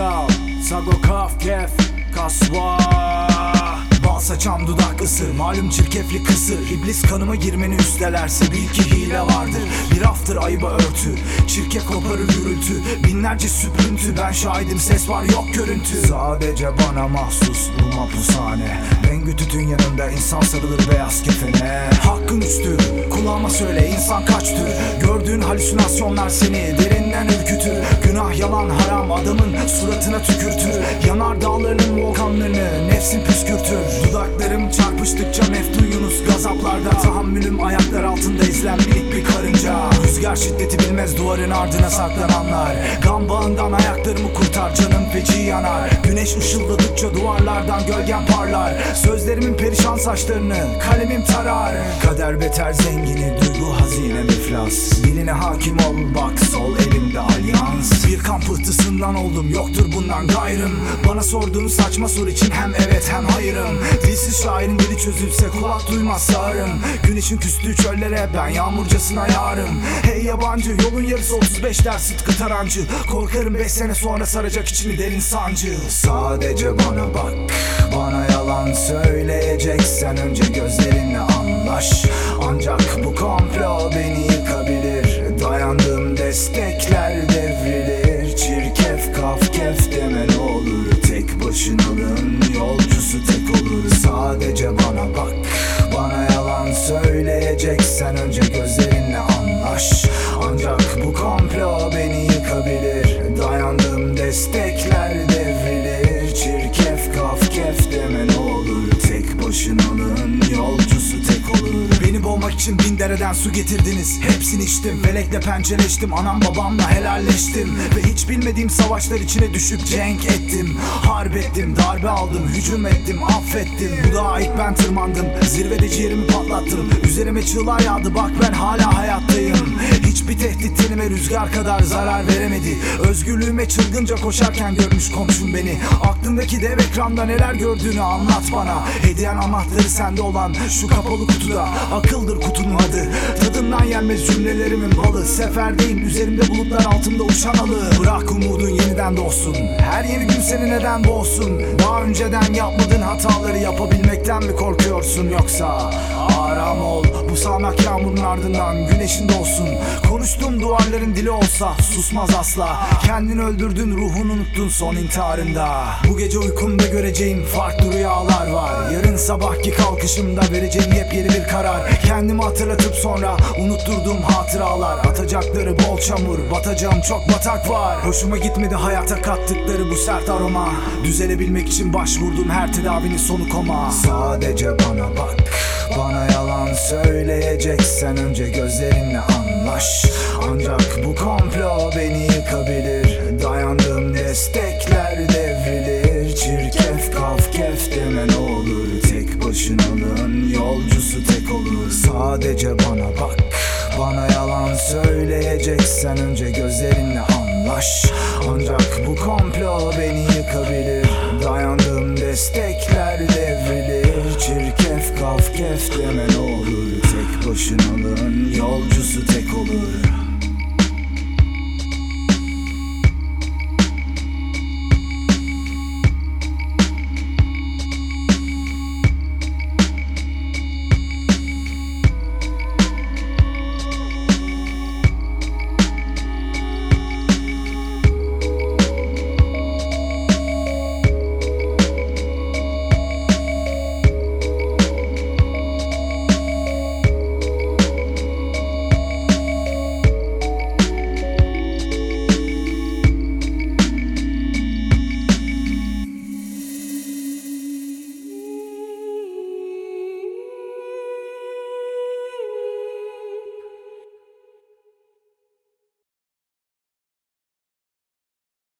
Ya Sago kaf kef kasva. Bal saçan dudak ısır. Malum çirkefli kısır. İblis kanıma girmeni üstelerse Bil ki hile vardır. Bir aftır ayıba örtü. Çirkef koparır gürültü. Binlerce süprüntü. Ben şahidim ses var yok görüntü. Sadece bana mahsus bu mapushane Bengü tütün yanında insan sarılır beyaz kefene. Hakkın üstü. Kulağıma söyle insan kaç tür Gördüğün halüsinasyonlar seni derinden ürkütür. Günah yalan haram adamın suratına tükürtür. Yanar dağlarının volkanlarını nefsin püskürtür. Dudaklarım çarpıştıkça meftun Yunus gazaplarda Tahammülüm ayaklar altında izlenmelik bir karınca. Rüzgar şiddeti bilmez duvarın ardına saklananlar Gam bağından ayaklarımı kurtar canım feci yanar. Güneş ışıldadıkça duvarlardan gölgen parlar. Sözlerimin perişan saçlarını kalemim tarar. Kader beter zengini duygu hazine iflas Diline hakim ol bak sol elimde alyans. Bir kan pıhtısından oldum yoktur bundan gayrım. Bana sorduğun saçma soru için hem evet hem hayırım. Dilsiz şairin dili çözülse kulak duymaz sağırım. Güneşin küstüğü çöllere ben yağmurcasına yarım. Hey yabancı yolun yarısı 35 der sıtkı tarancı. Korkarım 5 sene sonra saracak içini derin sancı? Sadece bana bak bana yalan söyleyeceksen önce gözlerinle anlaş. Ancak bu komplo beni yıkabilir Dayandığım destekler devrilir. Çirkef kaf kef deme ne olur Tek başınalığın için bin dereden su getirdiniz. Hepsini içtim felekle pençeleştim Anam babamla helalleştim. Ve hiç bilmediğim savaşlar içine düşüp cenk ettim. Harp ettim darbe aldım hücum ettim affettim. Bu dağa ilk ben tırmandım. Zirvede ciğerimi patlattım. Üzerime çığlar yağdı. Bak ben hala hayattayım. Hiçbir tehdit tenime rüzgar kadar zarar veremedi. Özgürlüğüme çılgınca koşarken görmüş komşum beni. Aklındaki dev ekranda neler gördüğünü anlat bana. Hediyen anahtarı sende olan şu kapalı kutuda. Akıldır kutunun adı Tadından yenmez cümlelerimin balı. Seferdeyim üzerimde bulutlar altımda uçan alı Bırak umudun yeniden doğsun. Her yeni gün seni neden boğsun? Daha önceden yapmadığın hataları yapabilmekten mi korkuyorsun yoksa? Aram ol sağanak yağmurun ardından güneşin doğsun. Konuştuğum duvarların dili olsa susmaz asla. Kendini öldürdün ruhunu unuttun son intiharında. Bu gece uykumda göreceğim farklı rüyalar var. Yarın sabahki kalkışımda vereceğim yepyeni bir karar. Kendimi hatırlatıp sonra unutturduğum hatıralar. Atacakları bol çamur batacağım çok batak var. Hoşuma gitmedi hayata kattıkları bu sert aroma. Düzelebilmek için başvurduğum her tedavinin sonu koma. Sadece bana bak bana yalan söyleyeceksen önce gözlerinle anlaş. Ancak bu komplo beni yıkabilir. Dayandığım destekler devrilir. Çirkef kaf kef deme ne olur. Tek başınalığın yolcusu tek olur. Sadece bana bak. Bana yalan söyleyeceksen önce gözlerinle anlaş. Ancak bu komplo beni yıkabilir. Dayandığım destekler kaf kef deme ne olur. Tek başınalığın yolcusu tek olur